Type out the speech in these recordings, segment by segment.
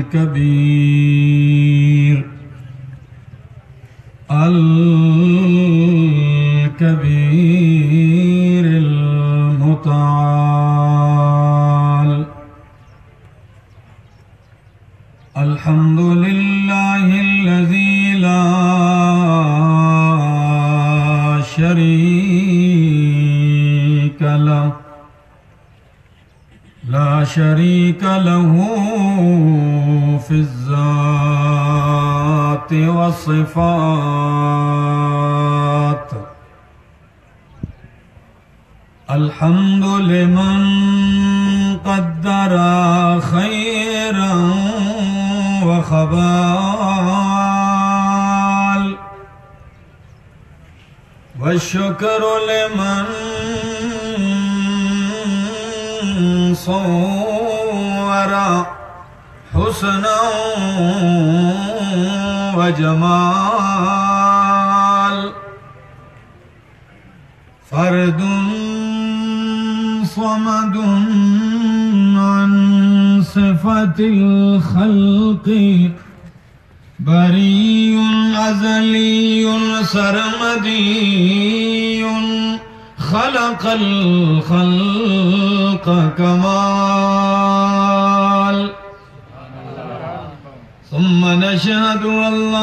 الكبير. والشكر لمن صور حسنا وجمال فرد صمد عن صفة الخلق بريء أزلي سرمدي خلق الخلق كمال. ثم نشهد أن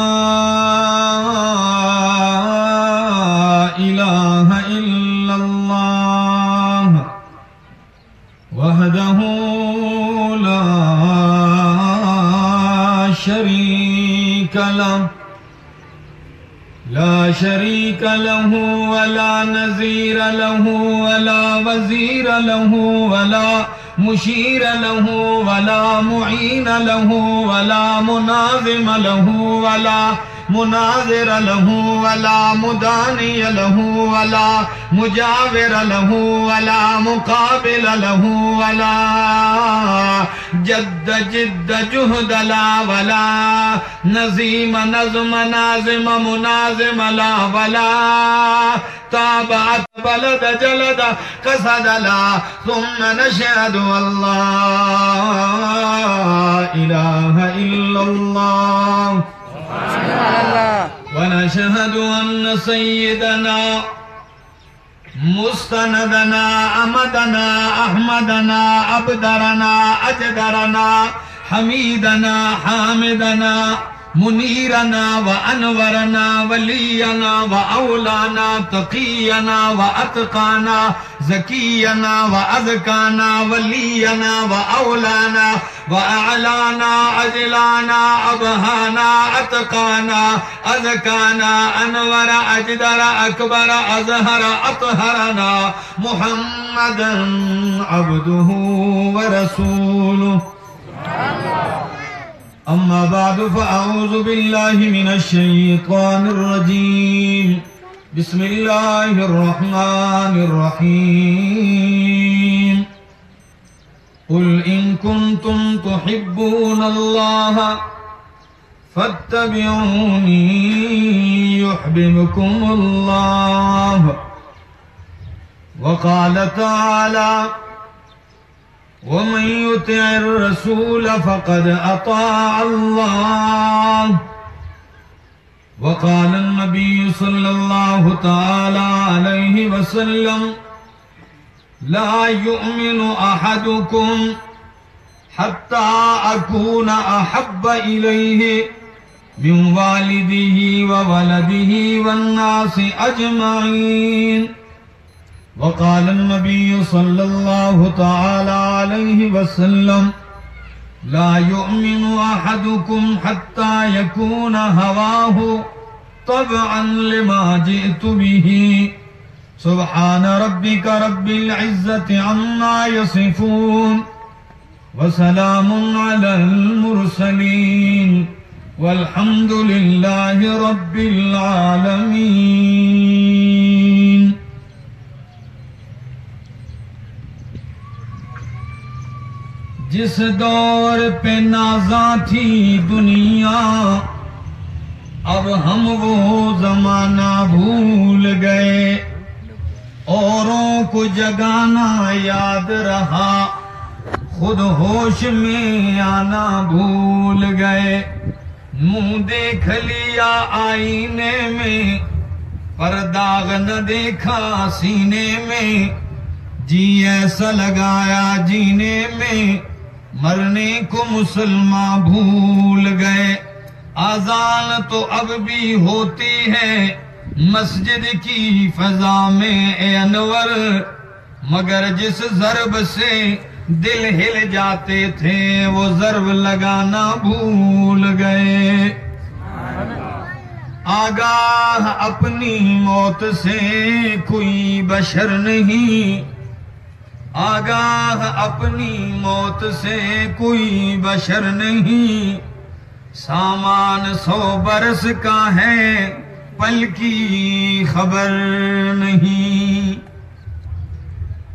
لا شريك له ولا نذير له ولا وزير له ولا مشير له ولا معين له ولا مناظم له ولا مناظر له ولا مداني له ولا مجاور له ولا مقابل له ولا جد جد جهد لا ولا نظيم نظم نازم منازم لا ولا۔ تابعت بلد جلد قصد لا ثم نشهد الله إله إلا الله۔ ونشهد أن سيدنا مستندنا امدنا احمدنا ابدرنا اجدرنا حمیدنا حامدنا منيرنا وأنورنا ولينا وأولانا تقينا وأتقانا زكينا وأذكانا ولينا وأولانا وأعلانا أجلانا أبهانا أتقانا أذكانا أنور أجدر أكبر أزهر أطهرنا محمدا عبده ورسوله أما بعد فأعوذ بالله من الشيطان الرجيم. بسم الله الرحمن الرحيم. قل إن كنتم تحبون الله فاتبعوني يحببكم الله. وقال تعالى ومن يطع الرسول فقد أطاع الله. وقال النبي صلى الله تعالى عليه وسلم، لا يؤمن أحدكم حتى أكون أحب إليه من والده وولده والناس أجمعين. وقال النبي صلى الله تعالى عليه وسلم، لا يؤمن أحدكم حتى يكون هواه طبعا لما جئت به. سبحان ربك رب العزة عما يصفون وسلام على المرسلين والحمد لله رب العالمين. جس دور پہ نازاں تھی دنیا، اب ہم وہ زمانہ بھول گئے۔ اوروں کو جگانا یاد رہا، خود ہوش میں آنا بھول گئے۔ منہ دیکھ لیا آئینے میں پر داغ نہ دیکھا سینے میں۔ جی ایسا لگایا جینے میں مرنے کو مسلمان بھول گئے۔ آزان تو اب بھی ہوتی ہے۔ مسجد کی فضا میں اے انور۔ مگر جس ضرب سے دل ہل جاتے تھے، وہ ضرب لگانا بھول گئے۔ آگاہ اپنی موت سے کوئی بشر نہیں۔ آگاہ اپنی موت سے کوئی بشر نہیں۔ سامان سو برس کا ہے، پل کی خبر نہیں۔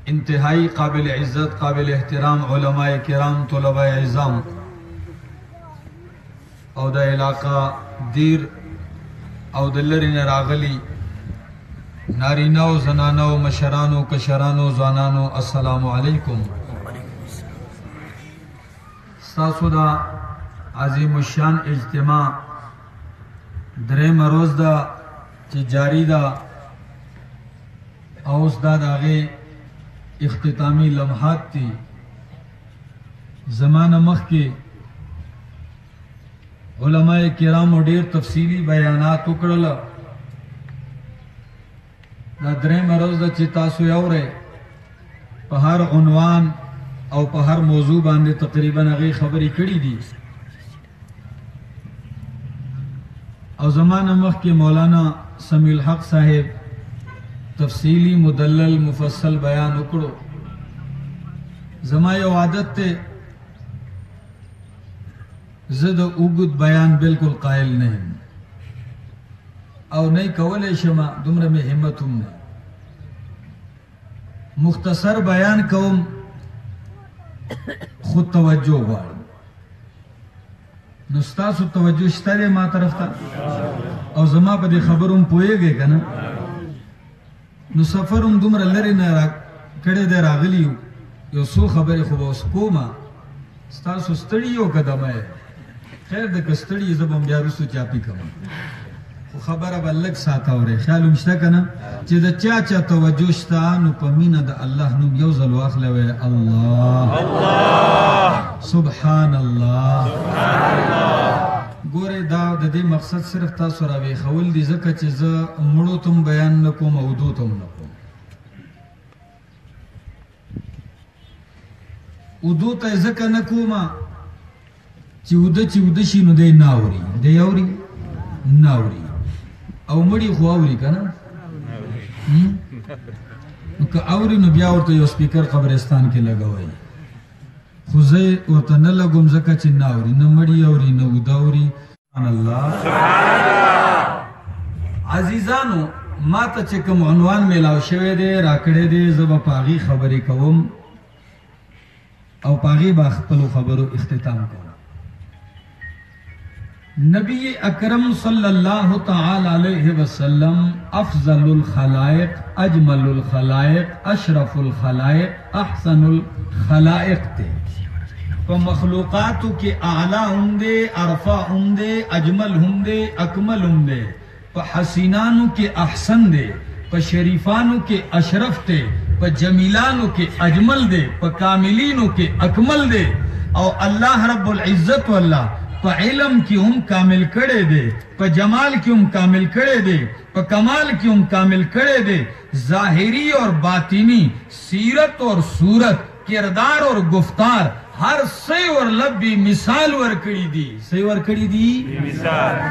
انتہائی قابل عزت، قابل احترام، علماء کرام، طلباء اعظام او دا علاقہ دیر او راغلی نارینو زنانو مشرانو، کشرانو زوانانو السلام علیکم. ستاسو دا عظیم الشان اجتماع درې مروز دا چې جاری دا اوس دا داغه اختتامی لمحات تی زمانه مخ کې علماء کرام ډیر تفصیلی بیانات وکړل. دا درې مروز دا چې تاسو یوره په هر عنوان او په هر موضوع باندې تقریباً هغه خبرې کړې دي. او زمانہ مخ کے مولانا سمیع الحق صاحب تفصیلی، مدلل، مفصل بیان اکڑو زما یو عادت تے زد اوگد بیان بالکل قائل نہیں او نہیں کولے شما دمر میں حمت ہم نہیں مختصر بیان کوم، خود توجہ غواړم. نو ستاسو توجه شته ما طرف ته؟ او زما په دې خبروم پوهیږئ که نه؟ نو سفر هم دومره لرې نه را کړی دی، راغلی یو. یو څو خبرې خو به اوس کومه. ستاسو ستړي یو که دمه خیر د که ستړي زه به هم بیا وروستو چاپي کوم. خبره به لږ ساته اورې خیال هم شته که نه؟ چې د چا چا توجه شته، نو په مینه د الله نوم یو ځل واخلی وی الله. سبحان الله ګوره دا د دې مقصد صرف تاسو راوي خول دي، ځکه چې زه مړو تم بیان نکوم او دو تم نکوم ودو ته ځکه نکوم چې ود چې ود شي، نو دی ناوري دی اوري؟ ناوري او مړی خو اوري کنه نو که اوري نو بیا ورته یو سپیکر قبرستان کې لګوي خو زه ورته نه لګوم ځکه چې نه اوري نه مړی اوري نه اوده اوري سبحان الله عزیزانو ما ته چې کوم عنوان میلاو شوی دی راکړی دی زه به په هغې خبرې کوم او په هغې به خپلو خبرو اختتام کوم نبی اکرم صلی اللہ تعالی علیہ وسلم افضل الخلائق، اجمل الخلائق، اشرف الخلائق، احسن الخلائق تے۔ پا مخلوقاتو کے اعلیٰ ہندے، عرفہ ہندے، اجمل ہندے، اکمل ہندے۔ پا حسینانو کے احسن دے، پا شریفانو کے اشرف تے پا جمیلانو کے اجمل دے، پا کاملینو کے اکمل دے۔ او اللہ رب العزت واللہ پا علم کی ہم کامل کڑے دے پا جمال کی ہم کامل کڑے دے پا کمال کی ہم کامل کڑے دے۔ ظاہری اور باطنی سیرت اور صورت کردار اور گفتار ہر سی اور لبی مثال ور کڑی دی۔ سی ور کڑی دی؟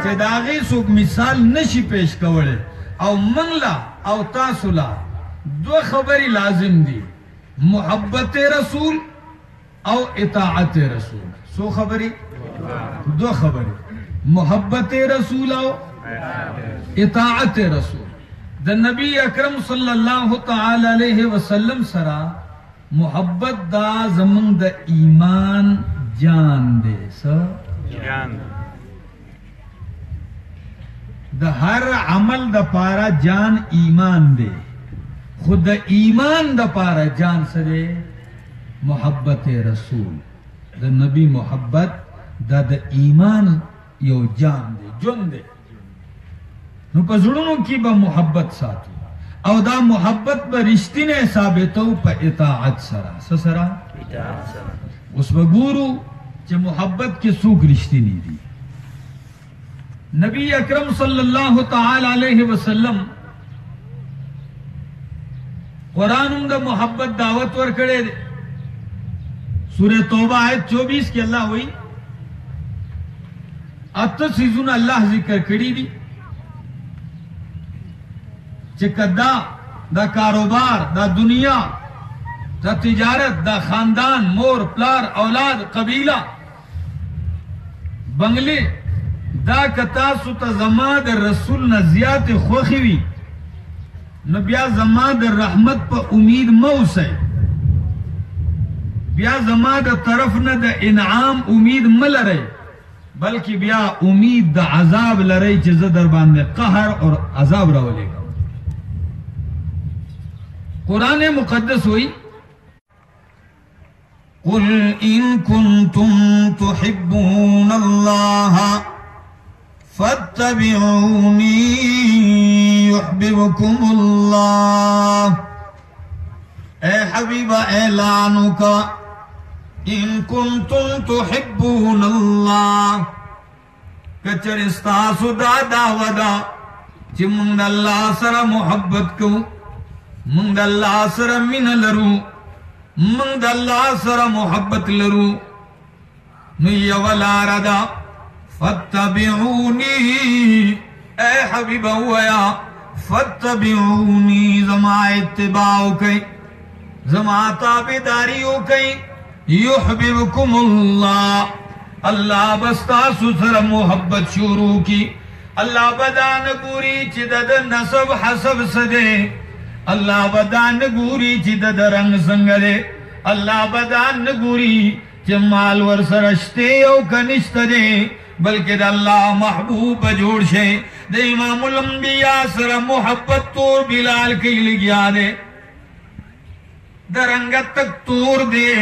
چه داغی سوک مثال نشی پیش کوڑے او منگلا او تاسولا۔ دو خبری لازم دی۔ محبت رسول او اطاعت رسول۔ سو خبری؟ دو خبری محبت رسول او اطاعت رسول۔ د نبی اکرم صلی اللہ تعالی علیہ وسلم سرا محبت دا زمن د ایمان جان دے سا د هر عمل د پارا جان ایمان دے۔ خود د ایمان د پارا جان سره محبت رسول۔ د نبی محبت دا د ایمان یو جان دی جون دی. نو په زړونو کې به محبت ساتو. او دا محبت به رښتینه ثابتو په اطاعت سره. څه سره؟ اوس به ګورو چې محبت کې څوک رښتینی دي نبی اکرم صلی اللہ تعالی علیہ وسلم قرآن دا محبت دعوت ور کڑے دے سورہ توبہ آیت چوبیس کی اللہ ہوئی ات سیزون اللہ ذکر کری دی؟ چکدا دا کاروبار، دا دنیا، دا تجارت، دا خاندان، مور، پلار، اولاد، قبیلہ، بنگلے، دا کتا تا زما د رسول نه زیات خوخي وي، نو بیا زما د رحمت په امید مو بیا زما د طرف نه د انعام امید ملرئ بلکې بیا امید د عذاب لرئ چې زه در باندې قهر او عذاب راولېږم قرآن مقدس ہوئی، قل إن كنتم تحبون الله فاتبعوني يحببكم الله اے حبیب اعلانو کا ان کنتم تحبون اللہ۔ کچر استاسو دادا ودا چی منگ اللہ سر محبت کو، منگ اللہ سر من لرو، منگ اللہ سر محبت لرو۔ نو یولا ردا فتبعونی اے حبیب ہویا فتبعونی زما اتباعو کئی زما تابداریو کئی یحببکم اللہ. اللہ بستا سسر محبت شروع کی. اللہ بدان گوری چی دد نصب حسب سدے. اللہ بدان گوری چی دد رنگ سنگ دے اللہ بدان گوری چی مال ور سرشتے او کنشت دے. بلکہ دا اللہ محبوب جوڑ شے. دے امام الانبیاء سر محبت تور بلال کی لگیا دے. درنگت تک تور دے.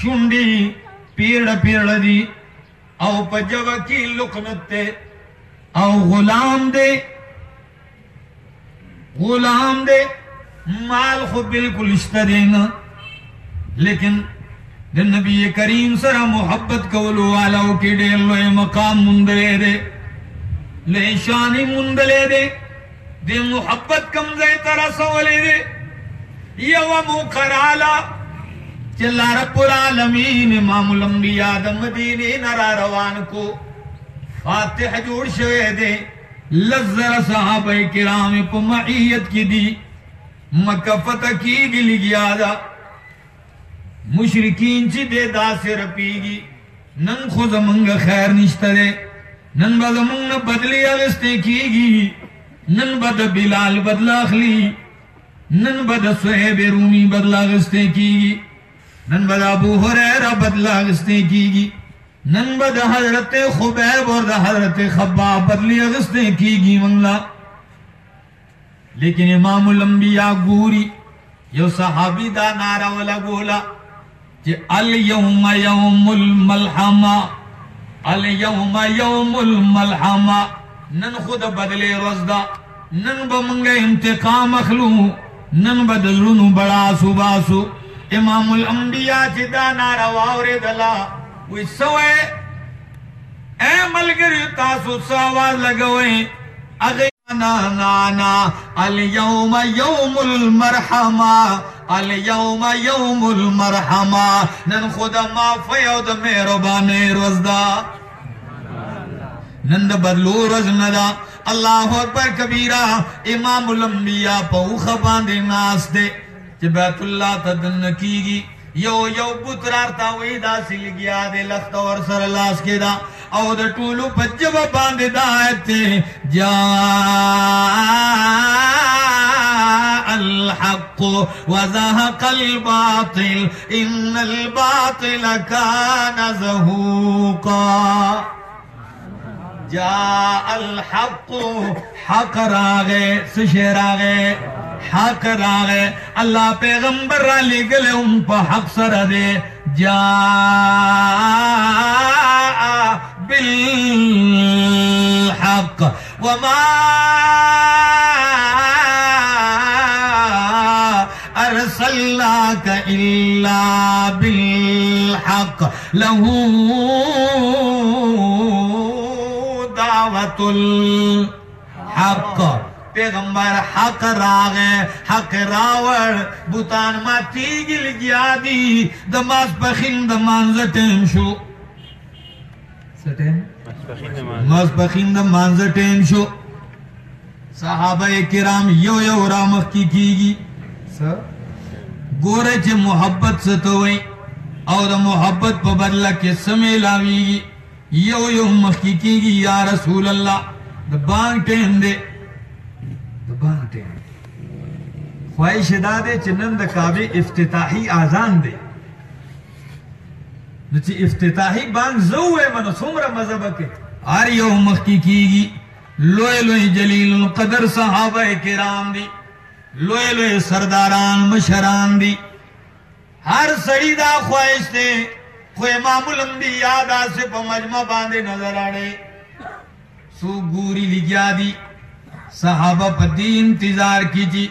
شنڈی پیڑ پیڑ دی او پجو کی لقنت تے او غلام دے غلام دے مال خو بالکل اشتہ دینا لیکن د نبی کریم سره محبت کولو والو کې ډېر لوی مقام مندلې دے لے شانی مندلې دے د محبت کم ځای ته رسولې دے یو مقرالا چې الله رب العالمین امام الانبیاء د مدینه نرا روان کو فاتح جوړ شوه دے لزر صحابه کرام په معیت کې دي مکه فتح کیږي لګیا دا مشرکین چی دے دا سے رپیگی نن خو زمنگ خیر نشتا دے نن با زمنگ بدلی اغسطے کیگی نن با بلال بدلا اخلی نن با دا رومی بدلا اغسطے کیگی نن با دا ابو حریرہ بدلہ بدلا اغسطے کیگی نن با دا حضرت خبیب اور دا حضرت خباب بدلی اغسطے کیگی منگلا۔ لیکن امام الانبیاء گوری، یو صحابی دا نارا ولا گولا کہ الیوم یوم الملحمہ، الیوم یوم الملحمہ۔ نن خود بدلے رزدہ، نن بمنگ انتقام اخلو نن بدلونو بڑا سو سباسو امام الانبیاء چی دا نارا واوری دلا، وی سوئے، اے ملگری تاسو سواز لگوئے اغی نا نا نا، الیوم یوم المرحمہ، الیوم یوم المرحمہ، نن خدا معافی او دا مہربانی روز دا۔ نن دا بدلو روز ندا اللہ اکبر کبیرہ، امام الانبیاء پوخ باندے ناس دے۔ چی بیت اللہ تا دن کیگی یو یو بطرار تا ویدا سل گیا دے لخت اور سر لاس کے دا، او دا طولو پجب باندے دا آئے جا الحق وزهق الباطل، ان الباطل كان زهوقا جاء الحق حق راغے، سشے راغے۔ حق راغے، اللہ پیغمبر را لے گلے ان پا حق سر دے۔ جا بالحق وما ارسلناك الا بالحق، له دعوت الحق۔ پیغمبر حق راغے حق راوڑ بوتان ما تیگی لگیا دی دماز پخین دمانز ٹیم شو. سٹیم ماز پخین دمانز ٹیم شو. صحابہ کرام یو یو رامخ کی کیگی. سر گورے چھ محبت ستوئی او دا محبت پا بدلہ کے سمے لاویگی. یو یو مخ کی کیگی یا رسول اللہ دا بانگ ٹیم دے. دا بانگ خواہش دا دے چنن دا کعبے افتتاحی آزان دے۔ نو چی افتتاحی بانگ زوے منو سمرا مذہبہ کے۔ آر یو مخ کی کیگی۔ لوئے لوئے جلیل القدر صحابہ کرام دی۔ لوئے لوئے سرداران مشران دی۔ ہر سڑی دا خواہش دے۔ خو امام الانبیاء دا سے پا مجمع باندے نظر آڑے۔ سو گوری لگیا دی۔ صحابہ پا دی انتظار کی جی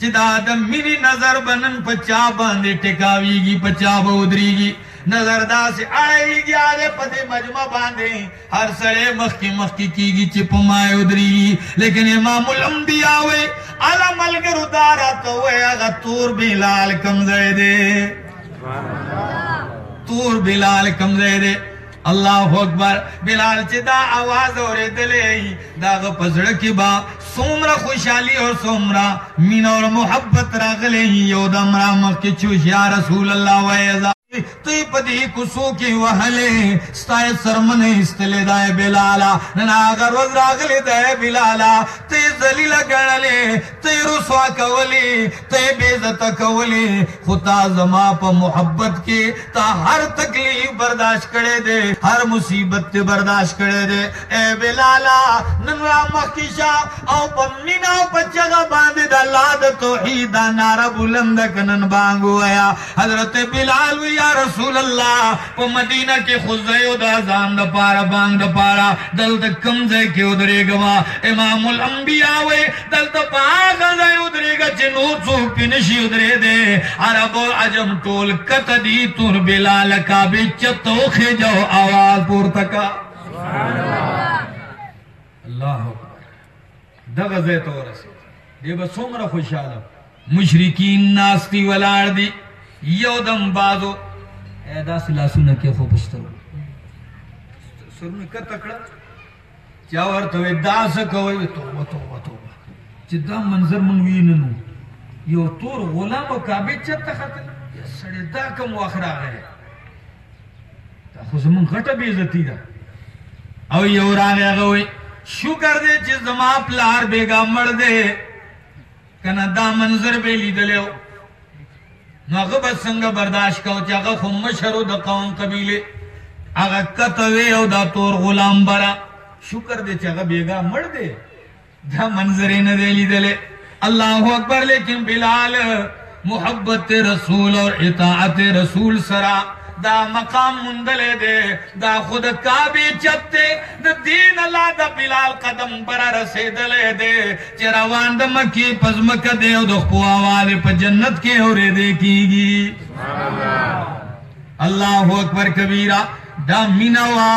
چی دا آدم منی نظر بنن پا چا باندے ٹکاوی گی پا چا ادری گی نظر دا سے آئے لگیا دے پا دے مجمع باندے۔ ہر سڑے مخی مخی کی گی چی پا مائے ادری گی لیکن امام الانبیاء ہوئے علا ملگر ادارا تو ہوئے اگا تور بلال کم زیدے تور بلال کم زیدے اللہ اکبر، بلال چی دا آواز اور دلے دا غپزڑ کی با، سومرا خوشحالی اور سومرا مین اور محبت راغلے یو دا مرامک کی چوش یا رسول اللہ ویزا۔ تی پدی کسو کی وحلے ستائے سرمنے استلے دائے بلالا ننا اگر راغلے دائے بلالا تی زلیل گڑلے تی رسوا کولی تی بیزت کولی خدا زما پا محبت کی تا ہر تکلیف برداشت کرے دے ہر مصیبت تے برداشت کرے دے اے بلالا ننرا مخیشا او پا مینا پا چگا باندے دا لاد توحیدہ نارا بلند کنن بانگو آیا حضرت بلال وی یا رسول اللہ، پا مدینہ کے خزیو دا زان دا پارا، بانگ دا پارا، دل دا کمزے کے ادرے گوا امام الانبیاء وے، دل دا پاگا زے ادرے گا چنو چوک نشی ادرے دے۔ عرب و عجم ٹول کت دی تور بلال کا بچتو خجو آواز پورتکا اللہ دغزے تو رسی دے بس عمر خوشحالا مشرکین ناستی ولار دی۔ یو دم بازو۔ اے دا سلاسو نکی خو پشتر سرونه کته کړه چا ورته وې دا څه کوي توبه توبه توبه چې دا منظر مونږ وینو یو تور غلام او کعبه چته خطر یا سړی دا کوم وخت راغی دا خو زمون غټه بې عزتي ده او یو راغی هغه شکر دې چې زما پلار بیګا مړ دې کنه دا منظر به لیدلو نو هغه به څنګه برداشت کو چې هغه خو مشرو د قوم قبیله هغه کتوی او دا تور غلام برا. شکر دے چې هغه بیگا مړ دے دا منظر نه دی لیدلې. اللہ اکبر، لیکن بلال محبت رسول اور اطاعت رسول سرا دا مقام مندلے دے، دا خود کعبی چپتے دا دین اللہ دا بلال قدم برا رسیدلے دے۔ چی روان دا مکی پزمک دے، او دا خپو آوالے پا جنت کے ہو رے دے کی گی۔ اللہ اکبر کبیرہ، دا مینوا،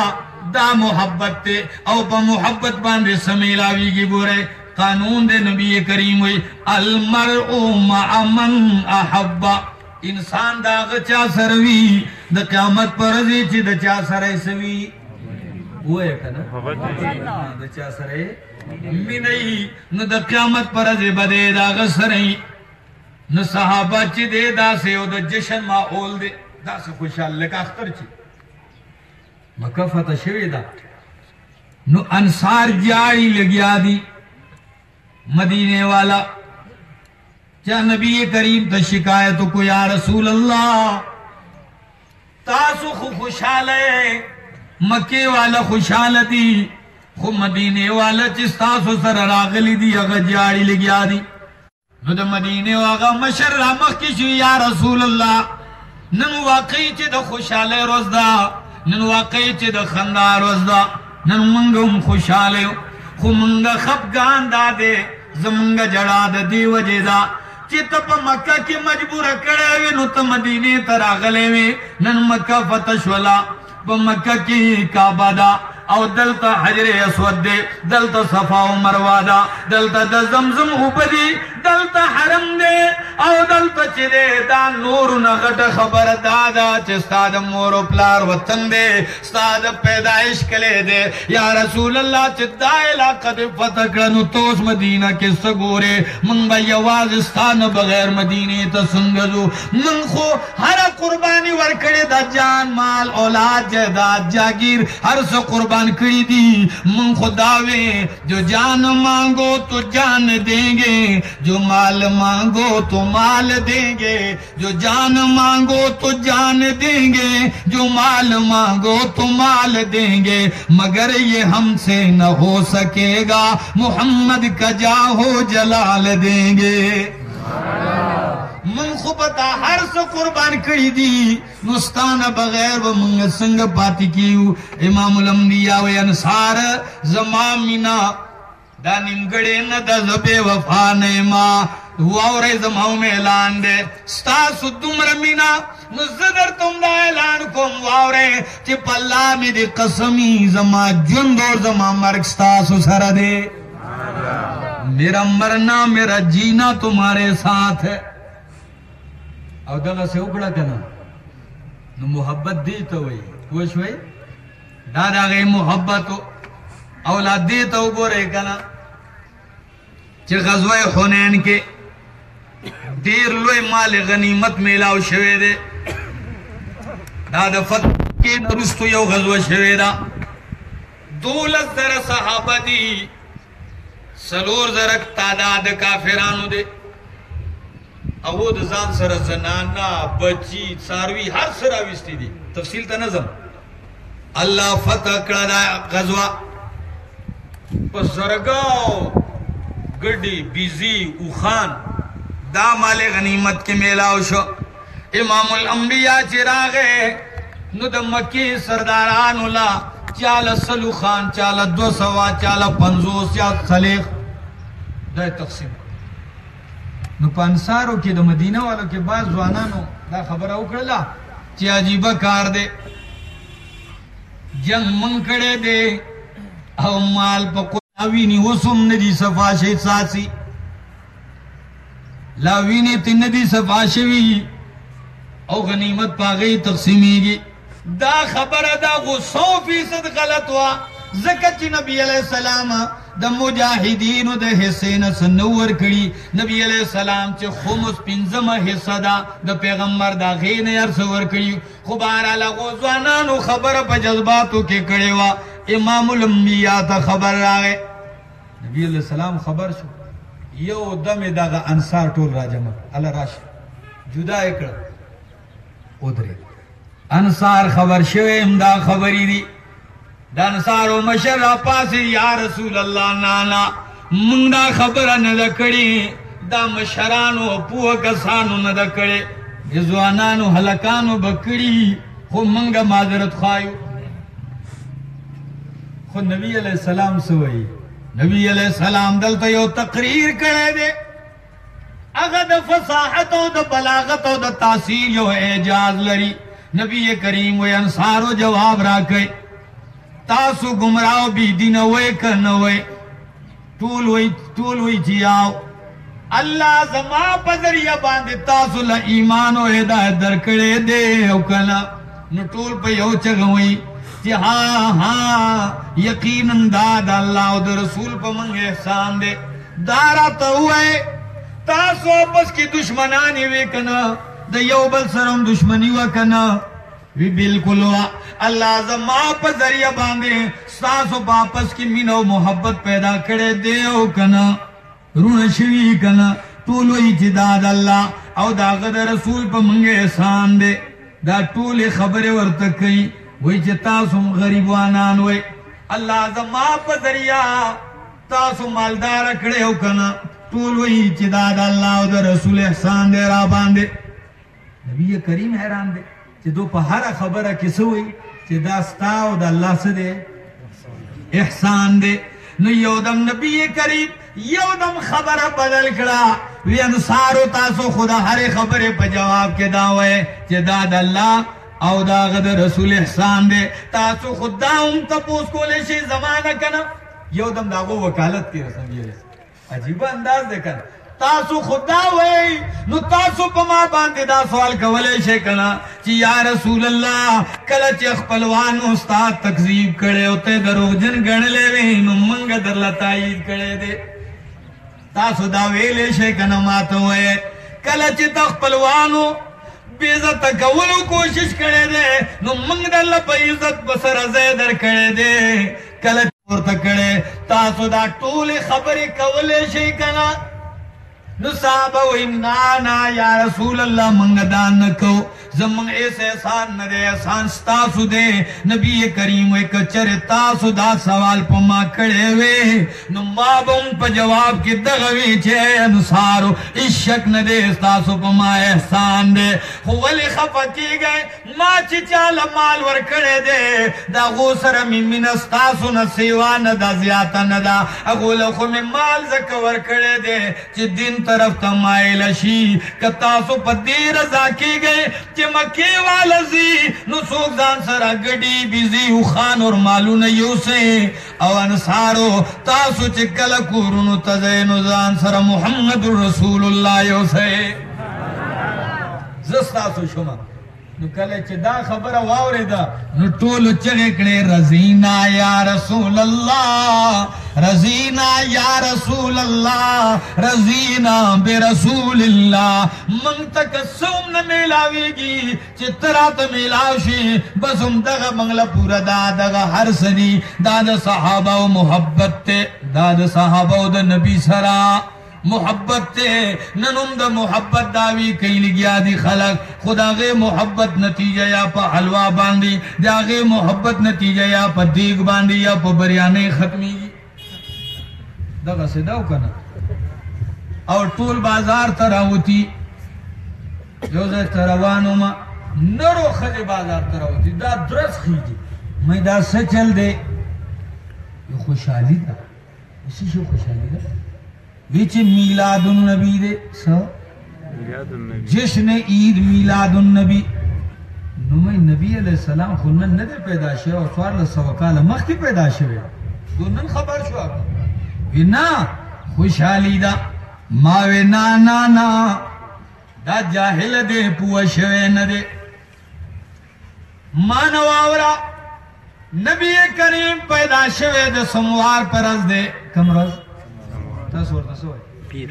دا محبت تے، او پا محبت باندے سمیلاوی گی بورے۔ قانون دے نبی کریم ہوئی المرء مع من احبا انسان دا غچا سروی دا قیامت پر رضی چی دا چا سرے سوی وہ ہے کنا؟ دا چا سرے منئی نو دا قیامت پر رضی بدے دا غسرئی نو صحابہ چی دے، دا سے او دا جشن ماحول دے. دا سے خوشحال لکا اختر چی. مکہ فتح شوی دا. نو انصار جاری لگیا دی. مدینے والا چا نبی کریم تا شکایتو کو یا رسول اللہ، تاسو خو خوشحال ہے، مکے والا خوشحال دی، خو مدینے والا چس تاسو سر راغلی دی اگر جاری لگیا دی نو د مدینه واغه مشر را مخ کی شو یا رسول الله نن واقعي چې د خوشاله روز دا، نن واقعي چې د خندا روز دا۔ نن مونږ هم خوشاله یو خو مونږ خفګان دا دے زمونږ جڑا د دی وجه دا۔ چې ته په مکه کې مجبور کڑے وې نو تا مدینه تر آغلے وې نن مکہ فتش شولا، پا مکہ کی کعبہ دا. او دلتا حجر اسود دے، دلتا صفا و مروا دا. دلتا دا زمزم اوپا دی دلتا حرم دے او دلتا چی دے دا نور نغٹ خبر دادا چی ستاد مور و پلار وطن دے ستاد پیدائش کلے دے۔ یا رسول اللہ چی دا علاقہ دے فتح کرنو توس مدینہ کے سگورے۔ من با یواز ستان بغیر مدینہ تا سنگزو من خو ہر قربانی ورکڑے دا جان، مال، اولاد جہداد جاگیر، ہر سو قربان کری دی۔ من خداوے جو جان مانگو تو جان دیں گے۔ جو جو مال مانگو تو مال دیں گے، جو جان مانگو تو جان دیں گے، جو مال مانگو تو مال دیں گے۔ مگر یہ ہم سے نہ ہو سکے گا، محمد کا جاہو جلال دیں گے۔ من خو پتا ہر سو قربان کری دی نستان بغیر و من سنگ پاتی کیو۔ امام الانبیاء و انصار زمان دا نمگڑے نا دا زبے وفا نیما واورے زماؤں میں اعلان دے ستاسو دمر مینا نزدر تم دا اعلان کم واورے چی پلا میں دی قسمی زما جند اور، زما مرگ ستاسو سر دے میرا مرنا، میرا جینا تمہارے ساتھ ہے. او دغه سه وکړه کنه نو محبت دی ته وای پوه شوي دا دغه محبت اولاد دی ته وګوره کنه، چې غزوه حنین کې ډیر لوی مال غنیمت میلاو شوه دی. دا د فتح کې نرستو یو غزوه شوه دا دولت زر صحابه دی سلور زرک تعداد کافرانو دی او د ځان سره زنانا بچی څاروي، هر سره وستې دي. تفصیل ته نظم الله فتح کړه دا غزوه. په زرګاو ګډي بيزي او خان دا مال غنیمت کې میلاو شو۔ امام الانبیاء چراغه نو د مکی سردارانو لا چاله سلو خان چاله دو سوا چاله پنځوس یا خلیق۔ دا تقسیم نو پانسارو کې، د مدینه والو کې بعض ځوانانو دا خبره وکړه چې عجیب کار دی۔ جنگ من کړه دی۔ او مال پا کوی نی وسوم ندی صفا شي ساسي لا ویني ندی صفا شوی۔ او غنیمت پا گئی تقسیمی گی۔ دا خبر دا غصو فیصد غلط وا زکه چې نبی علیہ السلام د مجاهدینو د حسین سنور کړي. نبی علیہ السلام چې خمس پنځمه حصہ دا د پیغمبر دا غین یار سور کړي. خو بهر لغو ځوانانو خبره په جذباتو کې کړي وا امام الانبیاء ته خبر راغی. نبی علیہ السلام خبر شو. یو دم دغه انصار ټول راجمع الله راشه جدا کړ ودرې انصار خبر شوه امدا خبرې دي. د مشر را پاسې یا رسول الله نانا مونږ دا خبره نه ده کړې دا مشرانو پوه کسانو نه ده کړې ځوانانو خو مونږ معذرت خایو خو نبی علیہ السلام سوئی، نبی علیہ السلام دلته یو تقریر کړی دی هغه د فصاحت او د بلاغت او د تاثیر یو اعجاز لري نبی کریم و انصارو جواب راکړي تاسو گمراو بی دین وے کرنا وے ټول وے ټول وے چیاو اللہ زما پذریہ باندې تاسو له ایمان او ہدایت درکړې دے او کنا۔ نو ټول په یو چغوي چې ها ها یقینا دا د الله او د رسول په منګ احسان دے۔ دارا ته وې تاسو پس کی دشمنانی وې کنا۔ د یو بل سره دشمنی وکنا وی بالکل وا اللہ زما په ذریعہ باندې ساسو واپس کی مين او محبت پیدا کړي دی او کنا۔ رونه شوی کنا۔ ټول وی چې الله او دا غد رسول په منګه احسان دی دا ټول خبره ورته کوي وی چې تاسو غریبانان وای الله زما په ذریعہ تاسو مالدار کړي او کنا۔ ټول وی چې دا الله او د رسول احسان دی را باندې نبی کریم حیران دی چې دو په هر خبره کې څه وی چې دا ستا او د الله څه احسان دی. نو یو دم نبی کریم، یو دم خبره بدل کړه. وی انصارو تاسو خدا هر خبره په جواب کې دا وای چې دا د الله او دا غد رسول احسان دے تاسو خدا هم تپوس کولے شی زمانہ کنا یو دم داغو وکالت کی رسم یہ عجیب انداز دے کنا تاسو خدا وئی نو تاسو په ما باندې دا سوال کولای شي کنا چې یا رسول الله، کله چې خپلوان استاد تکذیب کړي او ته دروغجن ګڼلې وې، نو مونږ درلا تایید کړي دے تاسو دا ویلې شي کنا ماته وې کله چې تخپلوانو بیزت کولو کوشش کرے دے نو منگ دا اللہ عزت بسر زیدر کرے دے کل پورتا کرے تاسو دا ټول خبری کولے شئی کنا. نو صحابہ وی نانا یا رسول اللہ منگ دان نکو زمنگ ایس احسان نہ احسان ستاسو دے۔ نبی کریم ایک چر تاسو دا سوال پا ما کڑے وے نو ما بم پا جواب کی دغوی چھے۔ انسارو اس شک نہ ستاسو پا ما احسان دے۔ خولی خفا کی گئے، ما چی چالا مال ور کڑے دے۔ دا غوسر می من ستاسو نہ سیوا نہ دا، زیادہ نہ دا۔ اگول خو می مال زک ور کڑے دے۔ چی دن طرف تمائل شی کتا سو پتی رضا کی گئے چی مکی والزی نو سوک دان سرا گڑی بیزی او خان اور مالو نیو سے۔ او انسارو تاسو چی کل کورنو تزینو زان سرا محمد رسول اللہ یو سے۔ زستاسو شما۔ نو کله چې دا خبره واورېده، نو ټولو چغې کړې رزینا یا رسول الله رزینا یا رسول الله رزینا برسول الله من تک سوم نه میلاویږي چې ترات میلاو شي، بس هم دغه منګله پورا دا دغه هر سني دا د صحابه او محبت ته، دا د صحابه او د نبی سره. محبت تے، ننم دا محبت داوی کئی لگیا دی خلق. خدا غی محبت نتیجہ یا پا حلوہ باندی دا غی محبت نتیجہ یا پا دیگ باندی یا پا بریانے ختمی. گی دا غصے داو کنا. اور طول بازار تراوتی جو زی تروانو ما نرو خج بازار تراوتی. دا درس خیجی. میں دا سچل دے. یہ خوشحالی دا. اسی شو خوشحالی دا؟ وچ میلاد النبی دے سو جشن عید میلاد النبی نو میں نبی علیہ السلام خو نن نه دی پیدا شوی او څوار له سوه کاله مخکې پیدا شوی تو نن خبر شو وی نا خوشحالی دا۔ ما وی نا نا نا۔ دا جاہل دے پوه شوی نه دی ما نو آورا نبی کریم پیدا شوی د سموار پرز دے۔ کم رز۔ تاسو ورته پیر۔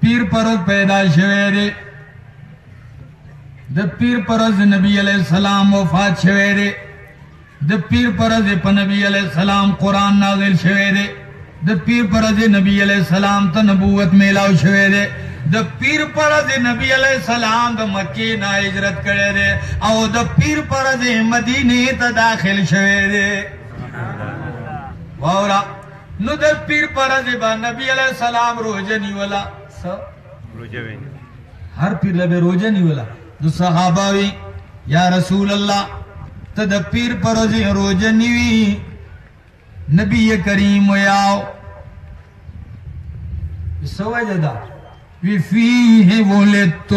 پیر پرز پیدا شوه دی د پیر پرز نبی علیہ السلام وفات شوه دی د پیر پرز په نبی علیہ السلام قرآن نازل شوه دی د پیر پرز نبی علیہ السلام ته نبوت میلاو شوه دی د پیر پرز نبی علیہ السلام د مکی نه هجرت کړي دی او د پیر پرز مدینه ته داخل شوه دی واورا نو د پیر پرز با نبی علیہ السلام روزه نیولا. س روجه وین ہر پیر لبے روزہ نیولا. نو صحابہ وی یا رسول اللہ تا د پیر پرز روزه نیوی. نبی کریم ویاو. سوى جدا وفيه ولدت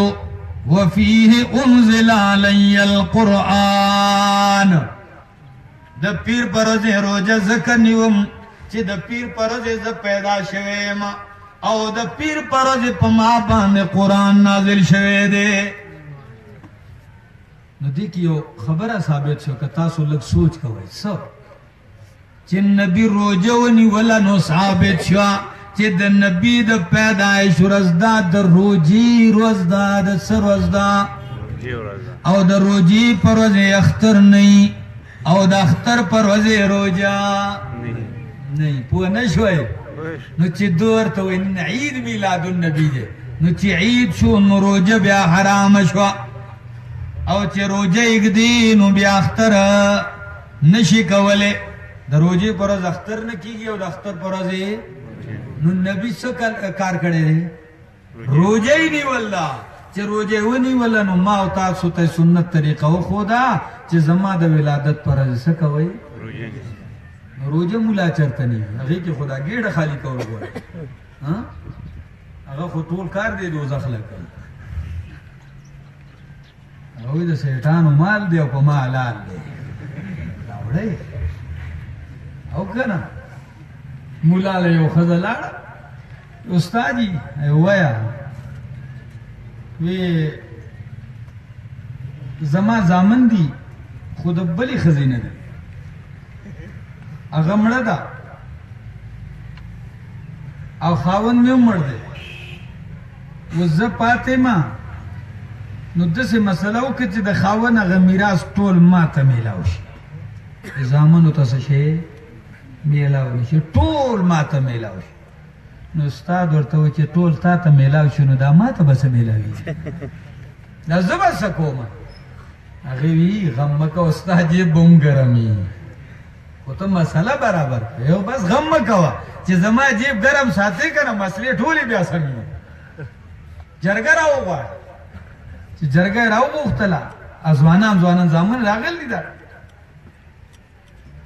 وفيه انزل علي القرآن. د پیر پرز روزه زکه نیوم. چې د پیر پرز ز پیدا شوه ما او د پیر پرز په ما باندې قران نازل شوه دی نو دې کې یو خبره ثابت شو که تاسو لږ سوچ کوئ۔ څه چې نبی روزه ونی ولا نو ثابت شو۔ چې د نبی د پیدایش ورځ دا روزي ورځ دا سر دا؟ ورځ او د روزي پر ورځ اختر نه او د اختر پر ورځ روزه نه شوي وش نو چې دور ته وای نن عید میلاد النبی دی نو چې عید شو نو روزه بیا حرام شو او چې روزه یګدی نو بیا اختر نشي کوله د روزه پر ورځ اختر نه کیږي او د اختر پر ورځ نو نبی څه کار- کار کړی دی روجه یې نیوله چې روجه ونیوله نو ما او تاسو ته سنت طریقه وښوده چې زما د ولادت پر ورځ څه کوئ روجه مولا چرته نه وي. هغې کې خدا ګېډه خالی کول غواړي. ها؟ هغه خو ټول کار دی دوزخ لکه. هغه د سیټانو مال دی او په ما حلال دی. راوړی او که نه؟ مولا له یو ښځه استاد جي ویا وی، زما زامن دي خود بلی خزینه ده هغه مړه ده او خاون مې مړ دی و زه پاتې ما. نو داسې مسله وکړه چې د خاون هغه میراث ټول ما ته میلاو شي زامنو ته څه شی میلاو نه شي ټول ما ته میلاو شي نو استاد ورته و چې ټول تا ته میلاو شي، نو دا ما ته به څه میلاوي دا زه به څه کوم هغې وی غم مه کوه استاد یې بم ګرمي. خو ته مسله برابر کړې بس غم مه کوه چې زما جیب ګرم ساتې که نه، مسلې ټولې بیا سمې جرګه را وغواړه چې جرګه یې را وغوښتله ځوانان ځوانان زامن راغلي ده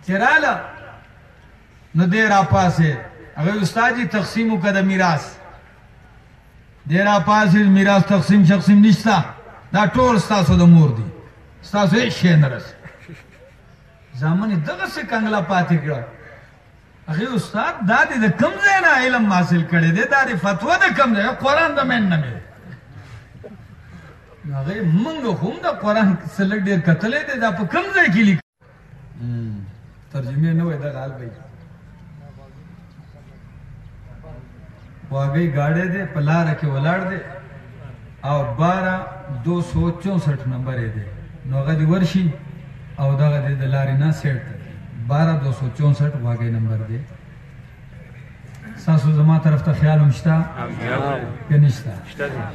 چې راله، نو دی را پاسې هغه استاد جي تقسیم وکړه د میراث. دی را پاسې میراث تقسیم شقسیم نشته. دا ټول ستاسو د مور دي. ستاسو هیڅ شی نه رسي زامن یې دغسې کنګله پاتې کړه. هغې استاد دا دې د کوم ځای نه علم حاصل کړی دی دا دې فتوا د کوم ځای قرآن د مین نه مونږ خو هم د څه لږ ډېر کتلی دی دا په کوم ځای کې لیک. ترجمې نه وای دغه حال به واګي گاڑی دی په لاره کې ولاړ دی او بارہ دو سو چونسٹھ نمبر یې دی. نو هغه دی ورشي. او دغه دی د لارې نه سیټ دی بارہ دو سو چونسٹھ واګي نمبر دی ستاسو زما طرف ته خیال هم شته؟ که نشته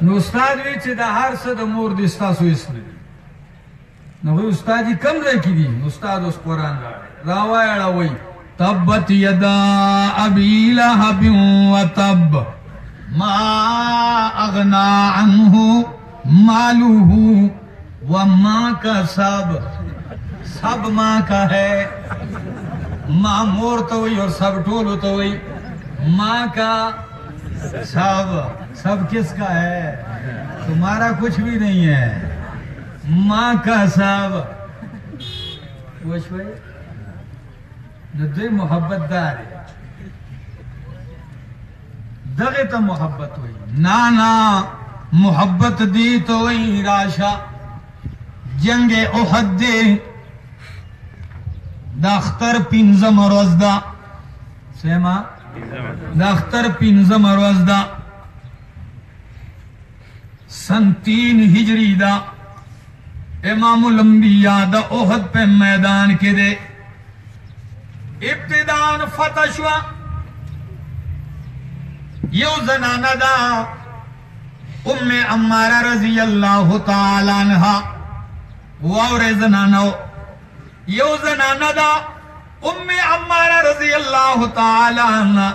نو استاد وی چې د هر څه د مور دي ستاسو اسم دی نو وی استاد کم ځای کې دي؟ نو استاد اوس قرآن راوای اړوي تبت یدا ابی لهب وتب ما اغنا عنه ماله وما کسب. سب ماں کا ہے۔ ماں مور تو وہی اور سب ٹول تو وہی ماں کا سب سب کس کا ہے؟ تمہارا کچھ بھی نہیں ہے۔ ماں کا سب۔ وشوي دوی محبت دار دغه ته محبت وای نا نا محبت دی تو وای راشا۔ جنگ احد دی د اختر پینځم ورځ ده. سیما د اختر پینځم ورځ ده. سن تین ہجری دا امام الانبیاء دا احد پہ میدان کے دے. ابتدان فتح شوا. یو زنانا دا ام امارہ رضی اللہ تعالی عنہ وور زنانو یو زنانا دا ام امارہ رضی اللہ تعالی عنہ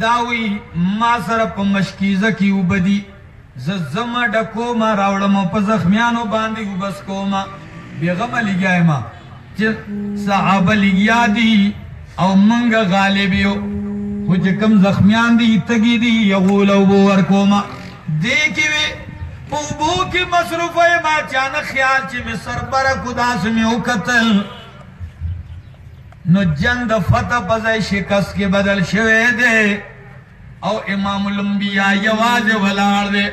داوی ما سره په مشکیزه کې وبدي ز زما ډکو ما راوړم په زخمیانو باندې وبس کوما بیغمه لګیایم چې صحابه لګیا دي او منګه غالب یو خو چې کم زخمیان دي تګي دي یغول او ور کوما دې کې وي په بو کې مصروف ما چانه خیال چې مصر بر کو داس می وکتل نو جنگ د فتح پزای شکست کې بدل شوه دی او امام الانبیاء یواز ولاړ دی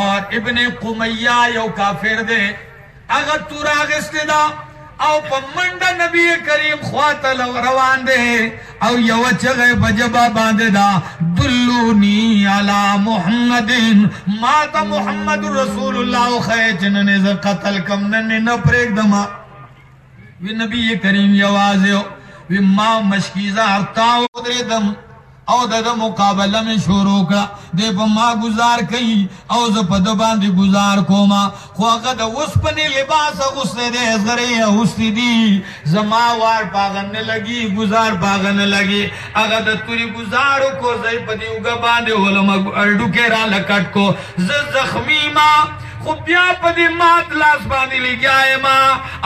اور ابن قمیہ یو کافر دی اغا تورا غستی دا، او پا منڈا نبی کریم خواتا لو روان دی او یو چغی بجبا باندے دا۔ دل صلونی علی محمد ما تا محمد رسول اللہ خیچن نز قتل کم ننی نپریک دما۔ وی نبی کریم یوازیو، وی ما مشکیزہ ارتاو دردم او د د مقابله میں شروع کړه دې په ما گزار کئ او ز په د باندې گزار کوما۔ خو هغه د وسپنې لباس اغوسته دې زغری اغوستی دي زما وار پاغن نه لګي گزار پاغن نه لګي هغه د توري گزارو کو زې په دې وګ باندې ولم اړډو کې را لکټ کو۔ ز زخمی ما خو بیا په دې مات لاس باندې لګیاي ما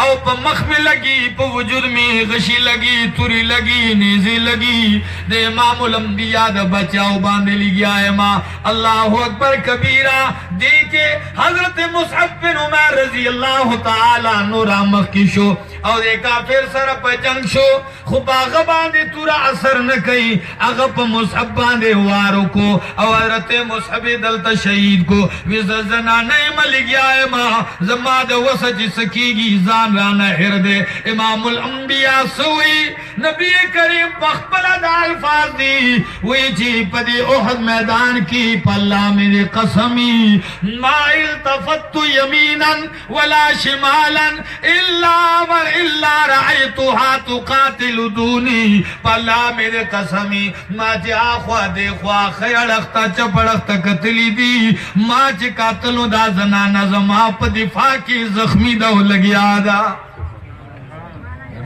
او په مخ می لګي، په وجود می غشي لګي، توري لګي نيزي لګي. د امام الانبیاء د بچاو باندې لګیاي ما الله اکبر کبیرہ، دې کې حضرت مصعب بن عمر رضی الله تعالی نور مخ کی شو، او دې کافر سره په جنگ شو. خو باغ باندې تور اثر نه کوي هغه په مصعب باندې وارو کو او حضرت مصعب دلته شهید کو وز زنا نه لگیا ہے ماں زما دا وسج سکیگی، زان رانا حردے امام الانبیاء سوئی، نبی کریم بخبلا دا الفاظ دی۔ وی جی پدی احد میدان کی پلا میرے قسمی۔ ما التفت یمینا ولا شمالا الا ور الا رعیتها تقاتل دونی۔ پلا میرے قسمی۔ ما جی آخوا دے خوا خیال اختا چپڑ اختا قتلی دی۔ ما جی قاتلو دا زنا زنانا زما پا دفاع کی زخمی دا لگیا دا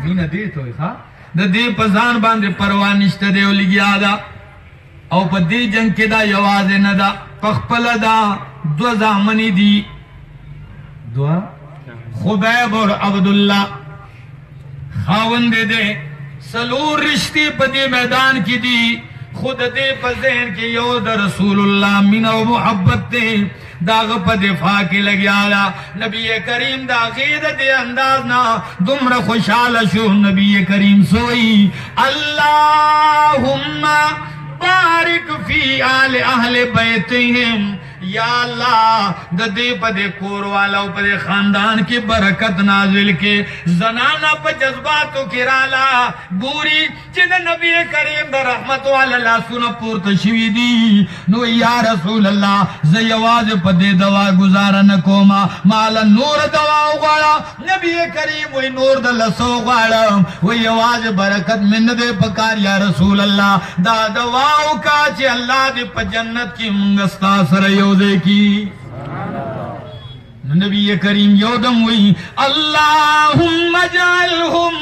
مینہ دے تو خواہ دا دے پزان باندے پروانشت دے لگیا دا او پا دے جنگ کے دا یواز ندا پخپل دا دو زامنی دی. دعا خبیب اور عبداللہ. خاون دے دے سلور رشتی پا دے میدان کی دی. خود دے پا ذہن کی یو دا رسول اللہ. من و محبت دے. داغ پا دفاع کی لگیا دا نبی کریم دا غید دے انداز نا. دمر خوشحال شو نبی کریم سوئی. اللہم بارک فی آل اہل بیتہم. یا اللہ دا دے پا دے کور والا پا دے خاندان کی برکت نازل کے زنانا پا جذباتو کرالا بوری چی نبی کریم دا رحمت والا اللہ سنا پورتا شوی دی نو یا رسول اللہ زیواز پا دے دوا گزارا نکوما مالا نور دوا اگوالا نبی کریم وی نور دا لسو اگوالا وی یواز برکت من دے پکار یا رسول اللہ دا دواو کا چی اللہ دے پا جنت کی منگستا سر یو دے کی نبی کریم یودم وی اللہم جعلہم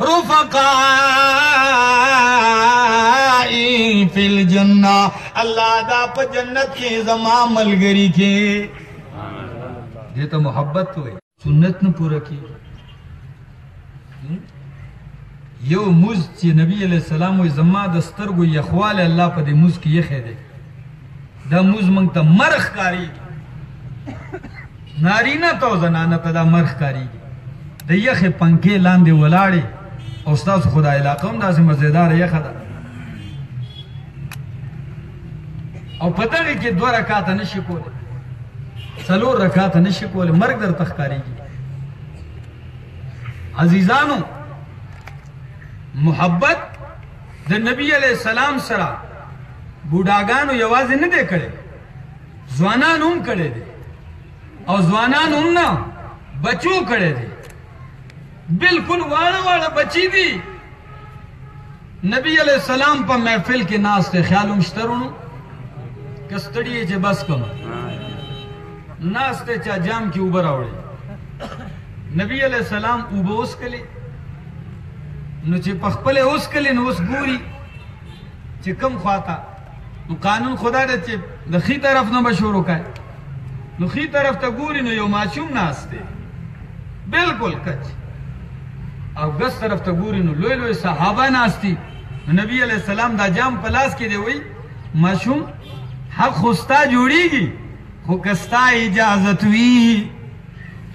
رفقائی فی الجنہ. اللہ دا پا جنت کی زمان ملگری کے۔ یہ تو محبت ہوئی۔ سنت نہ پورا کی۔ یو موز چې نبی علیہ السلام وی زما د سترګو یخواله الله په دې موز کې یخې دی دا موز مونږ ته مرخ کاری گی نارینا تو زنانه ته دا مرخ کاری د یخې پنکې لاندې ولاړې او ستاسو خدا علاقه هم داسې مزیدار یخه ده او په دغه کې دوه رکعاته نشي کولی څلور رکعاته نشي کولی مرګ در تخکاریږي عزیزانو، محبت د نبی علیہ السلام سره بوډاګانو یوازې نه دی کړي ځوانان هم کړي دي او ځوانان هم نه، بچو کړي دي بالکل واړه واړه بچی دي. نبی علیہ السلام په محفل کې ناس ته خیال مشترونو کستړی چې بس کوم. ناس ته چا جام کې اوبر راوړي نبی علیہ السلام اوبه اوس کلی نو چې پخپل اوس کلی نو اوس ګوري چې کم خواتا نو قانون خدا دې چې د خي طرف نه بشورو کوي نو خي طرف ته ګوري نو یو ماشوم ناس ناشته بالکل کچ۔ او ګس طرف ته ګوري نو لوی لوی صحابه ناشتي نو نبی علیہ السلام دا جام پلاس کې دی وای ماشوم حق خوستا جوړیږي خو کستا اجازت وی۔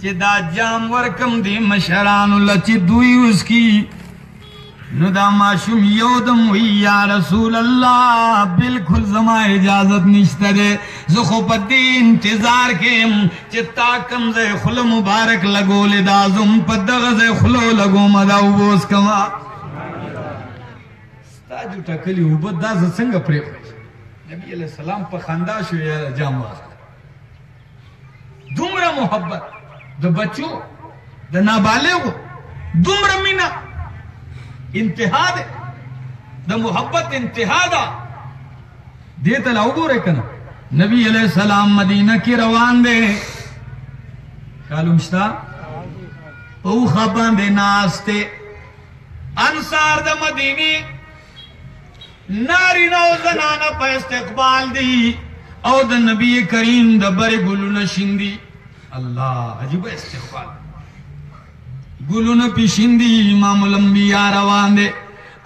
چې دا جام ورکم دی مشرانو لچی دوی اس کی۔ نو دا معشوم یودم وی یا رسول اللہ، بالکل زما اجازت نشتا دے۔ زخو پا دی انتظار کیم چتا کم زی خل مبارک لگو لدا زم پا دغ خلو لگو مداو بوس کما۔ ستا جو ٹکلی اوبت دا زسنگ پریخ نبی علیہ السلام پا خندا شو یا جام واسطا دومره محبت د بچو، د نابالغو، دومره مینا انتہا دے دا محبت، انتہا دا۔ دیتا لاؤ رے کنا۔ نبی علیہ السلام مدینہ کی روان دے۔ کالو مشتا او خبان دے ناستے انصار دا مدینی۔ ناری نو زنانا پا استقبال دی۔ او دا نبی کریم دا بر گلو نشندی اللہ، عجیب استقبال۔ گلو نپشندی امام الانبیاء روان دے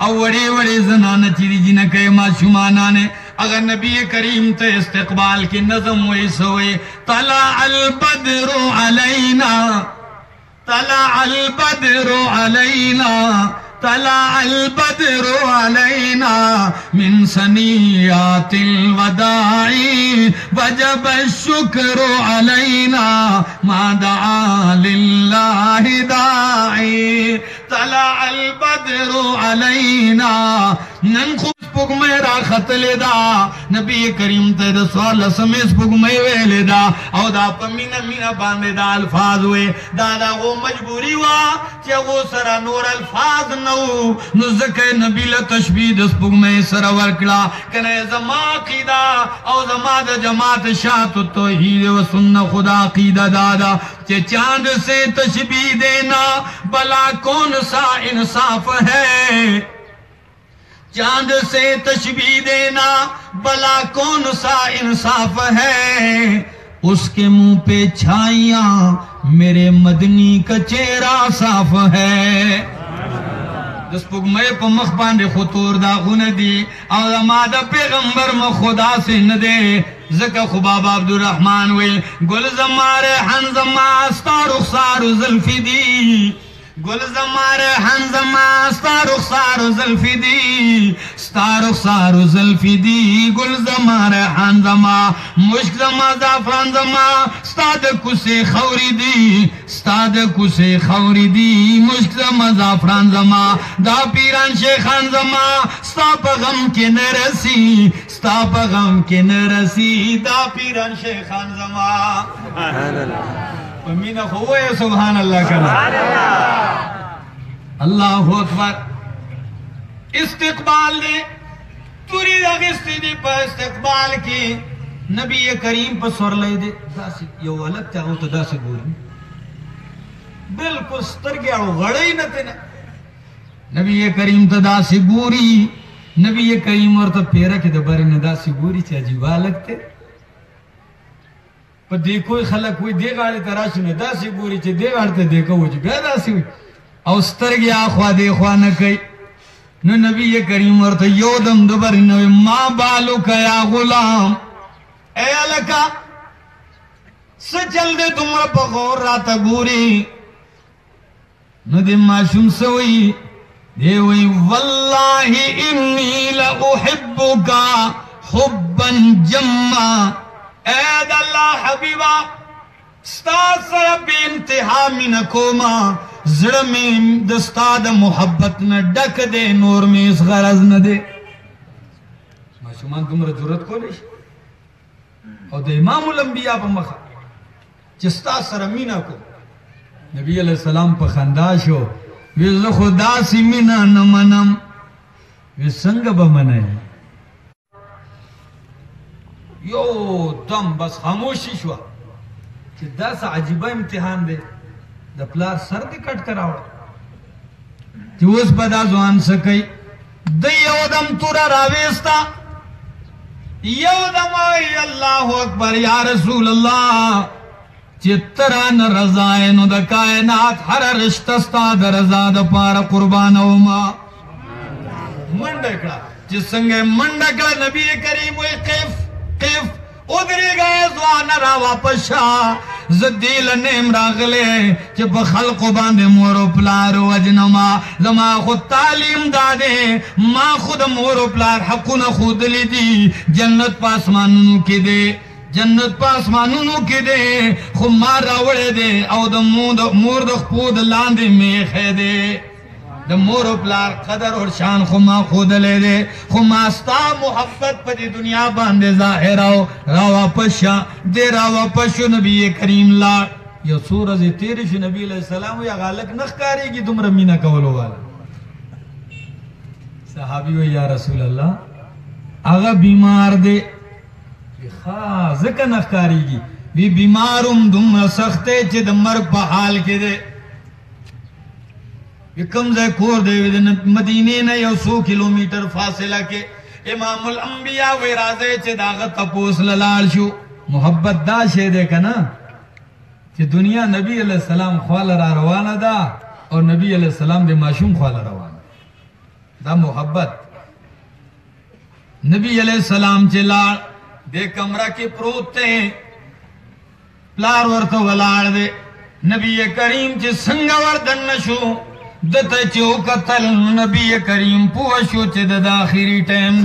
او وڑے وڑے زنانا چیری جی نکے ما شمانانے اگر نبی کریم تے استقبال کی نظم ہوئی سوئے، طلع البدر علینا. طلع البدر علینا. طلع البدر علينا من سنيات الوداع، وجب الشكر علينا ما دعا لله داعي. طلع البدر علينا ننخب سپوگ میرا خط لیدا نبی کریم تے دا سوال سمی سپوگ میں ویلے دا۔ او دا پا مینا باندے دا الفاظ ہوئے دا دا غو مجبوری وا چا غو سرا نور الفاظ نو۔ نو نبی لتشبید د سپوگ میں ورکلا کنے زما قیدا او زما دا جماعت شاعت توحید و سن خدا قیدا دادا۔ چے چاند سے تشبیہ دینا۔ بلا کون سا انصاف ہے۔ چاند سے تشبیہ دینا، بلا کون سا انصاف ہے؟ اس کے منہ پہ چھائیاں، میرے مدنی کا چہرہ صاف ہے۔ دس پگ میں پا مخ باندے خطور دا غن دی۔ او ما دا پیغمبر ما خدا سے ندے زکا خباب عبدالرحمن وی گل زمار حن زما ستا رخصار زلفی دی۔ گل زمار حن زما، ستا رخصار زلفی دی، ستا رخصار زلفی دی گل زمار حن زما، مشک زما، زعفران زما، ستا د خوری دی، ستا د خوری دی، مشک زما، زعفران زما، دا پیران شیخان زما، ستا په غم کې نرسی ستا په غم کې نرسی دا پیران شیخان زما. پمینا خوئے سبحان اللہ کرنا اللہ۔ اکبر۔ استقبال دے توری اغسطی دی پا استقبال کی۔ نبی کریم پا سور لئی دے۔ دا سی یو الگ تاہو تو دا سی گوری بالکل سترگیا غڑی نتنے نبی کریم تا دا سی گوری۔ نبی کریم اور تا پیرا کی دباری نے دا سی گوری چا جیبا لگتے په دې کوئی خلک وي دی غاړې ته راشي نو داسې ګوري چې دی غاړې ته دیکه وي چې بیا داسې وي او سترګې اخوا دی خوا نه کوي نو نبی کریم ورته یو دم دبر نو ما بالو کیا غلام. اے الکا سچل دے تمر په غور راته ګوري نو دې ماشوم سوئی دی وی والله انی لاحبک حبا جما. اے دا اللہ حبیبا ستاد سر انتہا من کوما، زڑ میں دستاد محبت نہ ڈک دے، نور میں اس غرض نہ دے۔ معشومان تمہر ضرورت کو لیش او دا امام الانبیاء پا مخا چستا سرمینا کو۔ نبی علیہ السلام پا خنداشو وی زخو داسی مینا نمنم وی سنگ بمنائی یو دم بس خاموشی شوا چې دا سا عجیبه امتحان دی د پلار سر دی کټ کراوړ چې اوس په دا ځوان سکی. د you them Torah راويستا you them ای الله اکبر یا رسول الله چې تران رضا نو د کائنات هر رشتہ ستا د رضا د پاره قربان او ما منډه کړه چې څنګه منډه کړه نبی کریم وی قف قف ادری گئے زوان را واپس شا زدیل نیم راغلے چھ پا باندے مورو پلارو اجنما۔ زما خود تعلیم دادے، ما خود مورو پلار حقون خود لی دی جنت پاسمانونو کی دے، جنت پاسمانونو کی دے۔ خو مار راوڑے دے، او دا مور دا خپود لاندے میخے دے۔ د مور او پلار قدر اور شان خو ما خود لے دے. خو ما ستا محبت پا دی دنیا باندے ظاہر آو را واپس دے را واپس نبی کریم لا. یا سورز تیری شو نبی علیہ السلام یا غالک نخ کاری گی تم رمینا کولو والا. صحابی وی یا رسول اللہ اغا بیمار دے. وی خواہ، زکا نخکاری گی. وی بیمارم دم سختے چی دا مرگ پا حال کے دے. کم زی کور دے وی دا مدینے نا یو سو کلومیٹر فاصلہ کے امام الانبیاء وی رازے چی دا تپوس للال شو۔ محبت دا شے دے کنا چی دنیا نبی علیہ السلام خوال را روانا دا اور نبی علیہ السلام دے معشوم خوال روانا۔ دا محبت۔ نبی علیہ السلام چی لار دے کمرہ کی پروتے ہیں۔ پلار ورطا ولاړ دے۔ نبی کریم چی سنگا وردن نشو دتا چو قتل نبی کریم پوشو چی دا آخری ٹیم.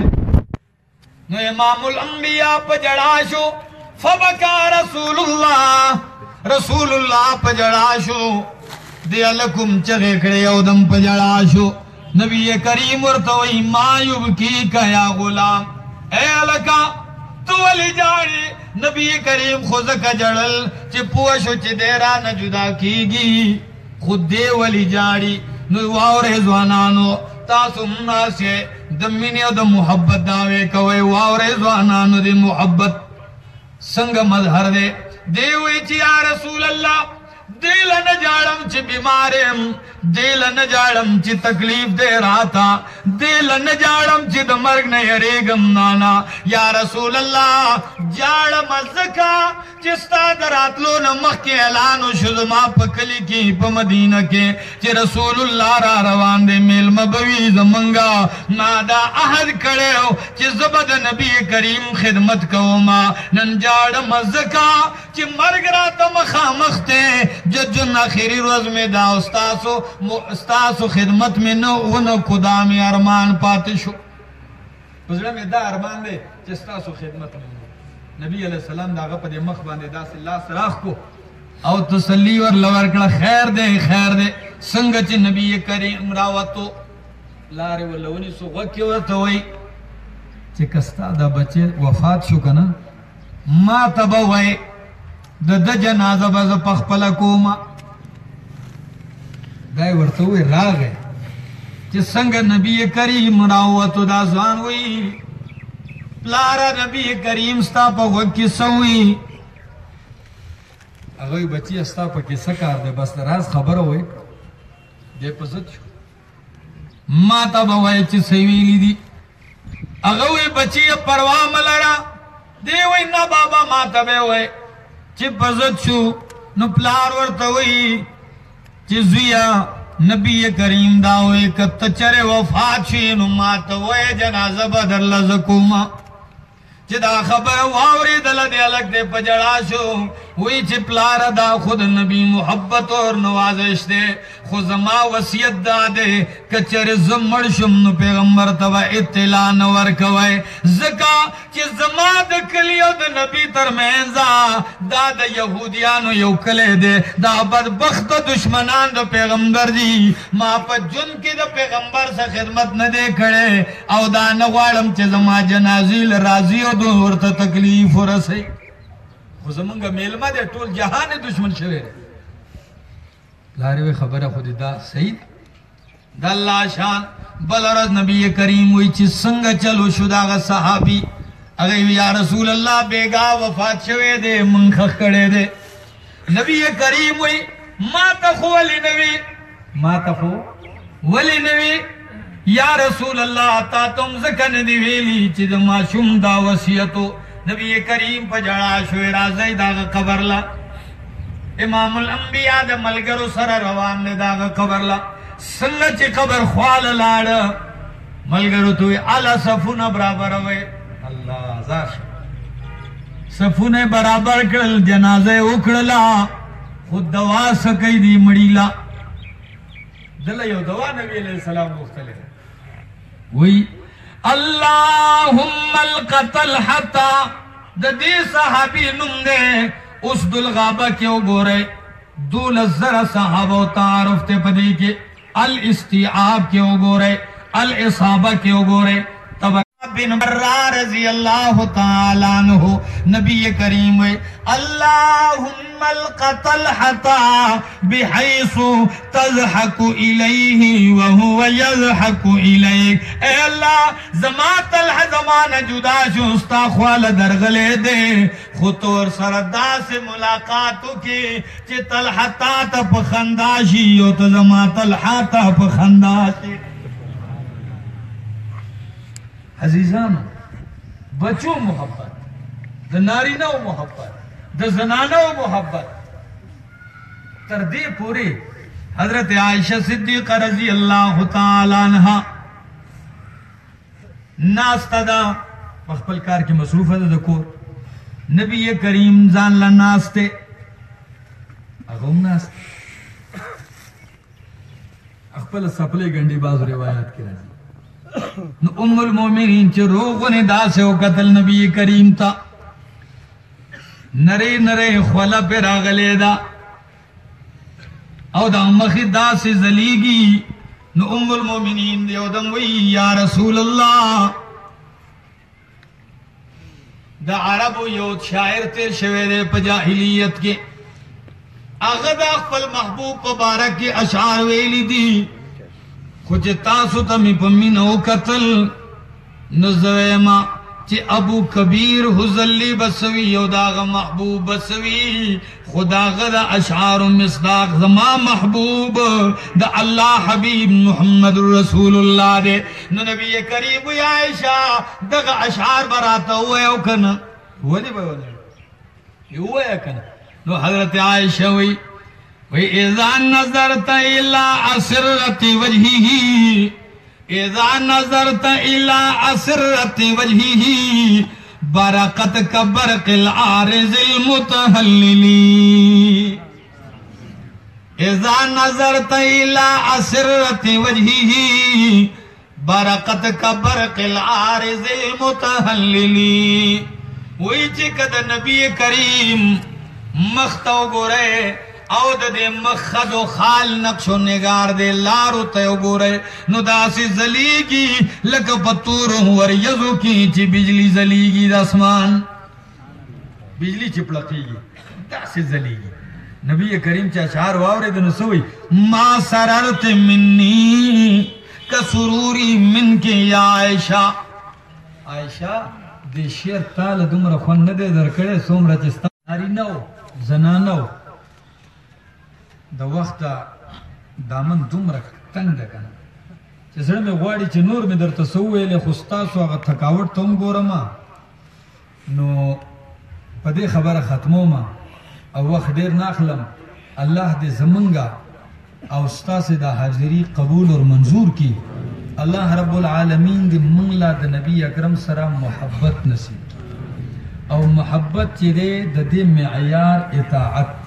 نو امام الانبیاء پا جڑا فبکا رسول اللہ رسول اللہ پا جڑا شو. لکم چگے کڑے او دم پا جڑا نبی کریم ورطوئی ما یبکی کا غلام، اے لکا تو علی جاڑی، نبی کریم خوزک جڑل، چی پوشو چی دیرا نہ کی گی خود دے ولی جاڑی، نو واورے زوانانو، تاسو مناسے دمینی او دا محبت داوے کوئے، واورے زوانانو دی محبت، سنگ مظہر دے۔ دے دیوئی چی یا رسول اللہ دیل نجاڑم چی بیماریم دیل نجاڑم چی تکلیف دے رہا تھا دیل نجاڑم چی دا مرگ نیریگم نانا۔ یا رسول اللہ جاڑم زکا چستا دراتلو نمخ کے اعلانو شدما پکلی کی پا مدینہ کے۔ چی رسول اللہ را روان دے میل مبوی زمنگا۔ نادا احد کڑے ہو چی زبد نبی کریم خدمت کو ما۔ نن جاڑم زکا چی مرگ را تمخا مختے جو جن آخری روز میں دا استاسو استاسو خدمت میں نو انو قدام ارمان پاتے شو۔ بزرگ میں دا ارمان دے چی استاسو خدمت میں نو۔ نبی علیہ السلام دا غپا دے مخ باندے دا سے اللہ سراخ کو۔ او تسلی ور لور کڑا خیر دے خیر دے۔ سنگ چی نبی کریم راوتو۔ لارے ولونی سو غکی ورطا وئی۔ چی کستا دا بچے وفات شو کنا؟ ما تبا وئی۔ د د جنازه باز پخپل کوما دای ورته وی راغې چې څنګه نبی کریم راوته دا ځوان وی پلار نبی کریم ستا په وکی سوی هغه بچی ستا په کې سکار ده بس راز خبره وای دې پزت شو. ما ته به وای چې سویلی دي. هغه وی، بچی پروا ملړه دی وی، نه بابا، ما ته به وای چی پزد شو، نو پلار ورتوئی چی زویا نبی کریم دا داوئی کت چر وفات شی نو ماتوئی جنازہ بدر لزکوما چی دا خبر واوری دل دے الگ دے پجڑا شو. وی چی پلار دا خود نبی محبت اور نوازش دے خود زما وسیعت دا دے کچر زمڑ شم نو پیغمبر توا اطلاع نور کوئے زکا چی زما دا کلیو دا نبی ترمینزا دا دا یہودیانو یو کلے دے دا بدبخت دشمنان دا پیغمبر دی. ما پا جن کی دا پیغمبر سے خدمت نہ دے کھڑے او دا نغوارم چی زما جنازیل رازی او دو ورطا تکلیف ورسے خو زمونږ میلمه دی، ټول جهان دشمن شوی دی. لارې وی خبره خو دې دا صحیح د الله شان، بل ورځ نبی کریم وی چې څنګه چلو شو دا صحابي هغه یا رسول الله بیگا وفات شوی دی مونږ کړه دی نبی کریم وی، ما ته خو نبی۔ ما ته خو ولي نبی۔ یا رسول الله تا تم زکن دی ویلی چې د ماشوم دا وصیتو۔ نبی کریم پا جڑا شوی رازی داغ قبر لا۔ امام الانبیاء دا ملگرو سر روان نے داغ قبر لا. سنگ چی قبر خوال لاڑ ملگرو توی علا صفون برابر ہوئے اللہ زاش صفون برابر کرل جنازے اکڑلا خود دوا سکی دی مڑیلا دل یو دوا نبی علیہ السلام مختلف وی اللہم القتل حتا. دا دی صحابی نم دے اس دل غابہ کیوں گو رہے؟ دول الزر صحابہ و تعارف تے پدی کے الاستعاب کیوں گو رہے؟ الاصابہ کیوں گو رہے؟ بن برہ رضی اللہ تعالیٰ عنہ، نبی کریم اللہم القتل حتا بحیث تضحک الیہ وہو یضحک الیک. اے اللہ، زما طلح زمان جدا شستا خوال درغلے دے۔ خطور سردا سے ملاقاتو کی چی طلحہ تا تا پخنداشی یو تا زما طلحہ پخنداشی عزیزان بچو محبت، د نارینه او محبت، د زنانه او محبت. تر دې پوری حضرت عائشہ صدیقہ رضی اللہ تعالی عنہ ناستا دا خپل کار کې مصروف ده د کور. نبی کریم ځان لا ناسته، هغه هم ناست خپل سپلې ګنډي باز روایت کې راځي. نو ام المومنین چې روغونه داسې او قتل نبی کریم تا نری نری خولا پر راغلی دا او دا مخی داسې زلیگی نو ام المومنین دیو دم وی یا رسول اللہ دا عربو یو شاعر تیر شوے دے پا جاہلیت کے اغد اخفل محبوب مبارک کے اشعار ویلی دی خوچ تاسو تا می پمی نو قتل نزویما چی ابو کبیر حزلی بسوی یو داغ محبوب بسوی خدا غدا اشعار مصداق زما محبوب دا اللہ حبیب محمد رسول اللہ دے نو نبی کریم یا عائشہ دغا اشعار براتا ہوئے او کنا ہوئے دی بھائی ہوئے ہوئے کنا نو حضرت عائشہ ہوئی وَإِذَا نَظَرْتَ إِلَىٰ أَسِرَّةِ وَجْهِهِ إِذَا نَظَرْتَ إِلَىٰ أَسِرَّةِ وَجْهِهِ، بَرَقَتْ كَبَرْقِ الْعَارِزِ الْمُتَحَلِّلِ. إِذَا نَظَرْتَ إِلَىٰ أَسِرَّةِ وَجْهِهِ، بَرَقَتْ كَبَرْقِ الْعَارِزِ الْمُتَحَلِّلِ. وہی چکد نبی کریم مختو گورے او د دې مخد او خال نقش و نگار دے لارو ته وګوره نو داسې زلیږي لکه پتور ور یزو کی چې بجلی زلیږي د اسمان بجلی چې پړقېږي داسې زلیږي نبی کریم چې اشعار واورېد نو سوی ما سررت منی، کسروری من کې یا عائشہ۔ عائشہ د شعر تال دومره خون نه دی درکړې څومره چې ستا نارینه و زنانه و د وخت دامن دومره تنگ ده کنه چې زړه مې غواړي چې نور مې درته سو ویلې خو ستاسو هغه تھکاوټ ته هم ګورم نو په دې خبره ختموم او وخت ډیر ناخلم الله دې زمونږه او ستاسو د حاضری قبول او منظور کی الله رب العالمین دې مونږ لا د نبی اکرم سره محبت نصیب او محبت چې دې د دې معیار اطاعت.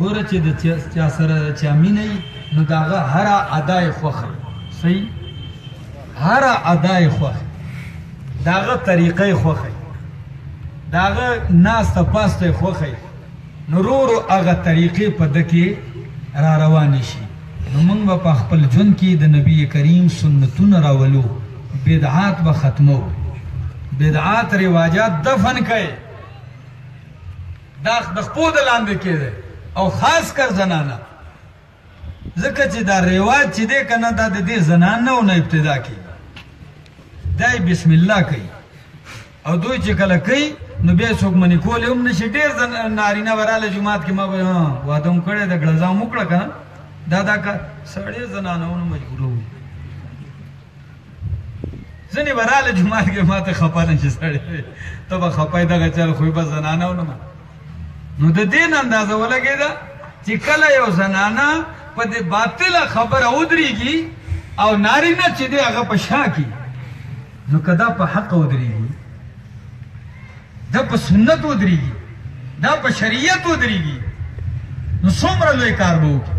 ګوره چې د چا- سره چا مینه وي، نو داغه هر ادای خوخه صحیح هر ادای خوخه داغه طریقې خوخه داغه ناس ته پاسته خوخه نورورو هغه طریقې په دکې را روان شي نو موږ به په خپل ژوند کې د نبی کریم سنتونه راولو بدعات به ختمو. بدعات رواجات دفن کړي دا د خپل لاندې کېده او خاص کر زنانا. ځکه چې دا رواج چې دی کنه دا د دې زنانو نه ابتدا کی. دای بسم الله کوي او دوی چې کله کوي نو بیا څوک منی کول هم نشي ډیر زن نارینه وراله جمعات کې ما به ها ہاں، واده هم کړی د غلزا موکړه کنه دا دا کا سړی زنانو نه مجبورو ځنی وراله جمعات کې ماته خپه نشي سړی ته به خپای دغه چل خو به زنانو نه نو د دین اندازه ولګیدا چې کله یو زنانا په دې باطله خبره ودرېږي او ناری نارینه چې دی هغه په شا کی نو کدا په حق او ودرېږي، دا په سنت او ودرېږي، دا په شریعت او ودرېږي، نو څومره لوی کار به وکړي.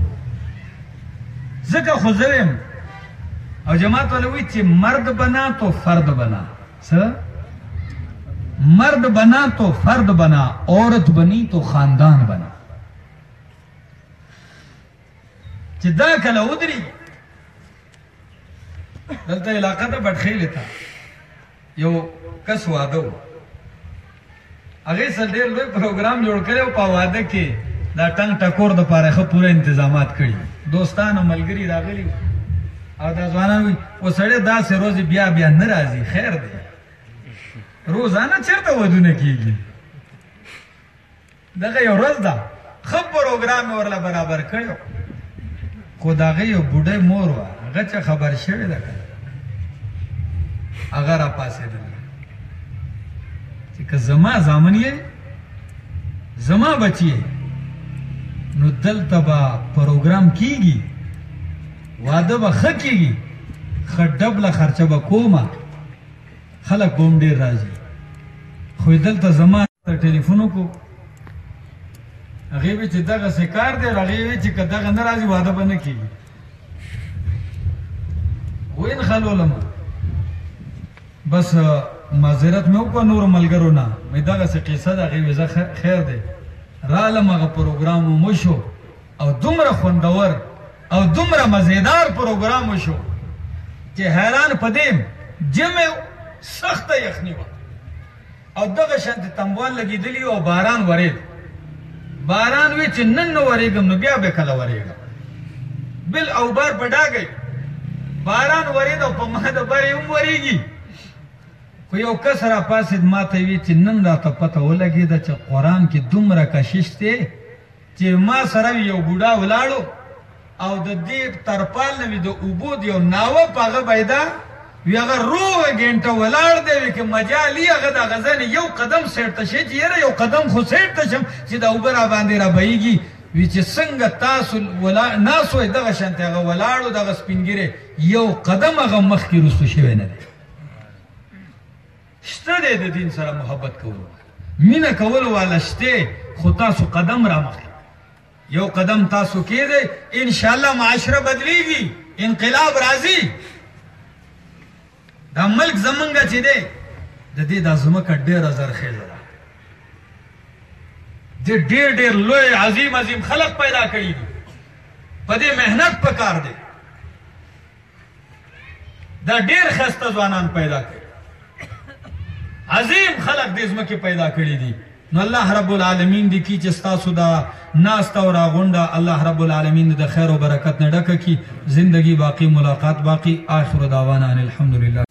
ځکه خو زرم او جماعت والا وی چې مرد بنا تو فرد بنا څه؟ مرد بنا تو فرد بنا، عورت بنی تو خاندان بنا۔ چې دا کله ودري دلته علاقه ته بټخېل تا یو کس واده و هغه سره ډېر لوی پروګرام جوړ کړی او په واده کې دا ټنګ ټکور د پاره ښه پوره انتظامات کړي دوستان او ملګري راغلي وو. او دا ځوانان وي و سړی داسې روز بیا بیا نه خیر دی۔ روزانه چېرته ودونه کېږي دغه یو ورځ ده. ښه پروګرام یې ورله برابر کړی خو د هغې یو بوډۍ مور وه. هغه چې خبر شوې ده که هغه را پاسېدله چې که زما زامن یې، زما بچی یې، نو دلته به پروګرام کیږي. واده به ښه کیږي. ښه ډبله خرچه به کومه. خلک به هم ډېر راځي خو دلته زما ته ټلیفون وکړو هغې وی چې دغسې کار دی، هغې چې که دغه نه راځي واده به نه کېږي وین خلولم بس معذرت مې وکړه نورو ملګرو نه. مې دغسې قصه ده، هغې وی خیر دی. رالم هغه پروګرام مو شو. او دومره خوندور او دومره مزیدار پروګرام شو. چې حیران پدیم جمع سخت یخنی و او دغه شانت تموال لګیدلی او باران ورید باران وی چې نن نو ورېږم، نو بیا به کله ورېږم. بل او بار پډاګي باران ورید او په ما د بارې هم ورېږي. خو یو کس را پاسید ما ته وی چې نن راته پته ولګېده چې قرآن کې دومره کشش دی چې ما سره یو بوډا ولاړو او د دې ترپال نه وي د اوبو د یو ناوه په هغه پیدا وی هغه روغه ګنټه ولاړ دی، وی که مجالي هغه د غزن یو قدم سیرته شي چې یاره یو قدم خو سیرته شم، چې د اوبه را باندې را بهیږي. وی چې څنګه تاسو ولا، ناس وای دغه شانته هغه ولاړو، دغه سپینګیره یو قدم هغه مخکې رسو شوی نه دی. شته دی د دین سره محبت کولو. مینه کولو والا شته، خو تاسو قدم را مخکې. یو قدم تاسو کېږئ ان شاء الله معاشره بدلیږي، انقلاب راځي. دا ملک زمونږ چې دی، د دې دا ځمکه ډېره زرخیزه ده. دې ډېر ډېر لوی، عظیم عظیم خلق پیدا کړي دي. په دې محنت پکار دی. دا ډېر ښایسته ځوانان پیدا کړي. عظیم خلق دې ځمکې پیدا کړي دي. نو الله رب العالمین دی کی چې ستاسو دا ناستا او راغونډه الله رب العالمین د خیر او برکت نه کی زندگی باقی، ملاقات باقی، آخر دعوانا الحمدللہ.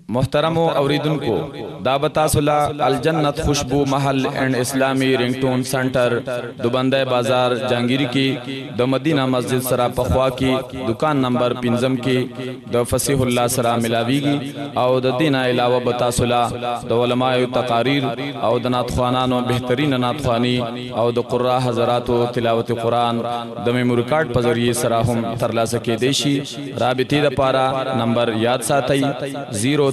محترم اوریدونکو دا بتا سلا الجنت خوشبو محل اینڈ اسلامی رنگٹون سنٹر دوبندہ بازار جانگیری کی دو مدینہ مسجد سرا پخوا کی دکان نمبر پنزم کی دو فصیح اللہ سرا ملاویگی او د دینہ علاوہ بتا سلا دو علماء تقاریر او د ناتخوانانو بہترین ناتخوانی او د قرآ حضراتو تلاوت قرآن د میمور کارڈ په ذریعے سرا هم ترلاسه کې دیشي رابطی د پارا نمبر یاد ساتي 0